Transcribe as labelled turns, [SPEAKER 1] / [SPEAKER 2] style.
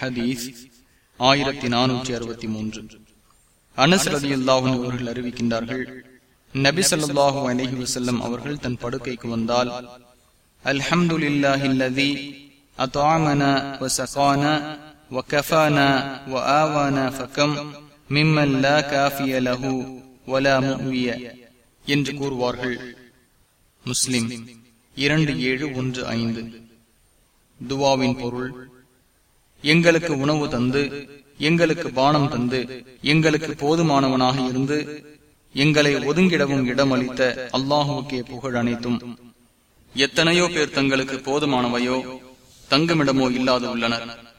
[SPEAKER 1] ஹதீஸ் ஆயிரத்தி நானூற்றி அறுபத்தி மூன்று அனஸ் ரதியுல்லாஹும் அவர்கள் அறிவிக்கின்றார்கள் நபி ஸல்லல்லாஹு அலைஹி வஸல்லம் அவர்கள் தன் படுக்கைக்கு வந்தால் அல்ஹம்துலில்லாஹில்லதி அத்ஆமனா வஸகானா وكفانا وآوانا فكم ممن لا كافي له ولا مؤوي என்று கூறுவார்கள் முஸ்லிம் இரண்டு ஏழு ஒன்று ஐந்து துவாவின் பொருள் எங்களுக்கு உணவு தந்து எங்களுக்கு பானம் தந்து எங்களுக்கு போதுமானவனாக இருந்து எங்களை ஒதுங்கிடவும் இடம் அளித்த அல்லாஹுக்கே புகழ் அனைத்தும். எத்தனையோ பேர் தங்களுக்கு போதுமானவையோ தங்குமிடமோ இல்லாது உள்ளனர்.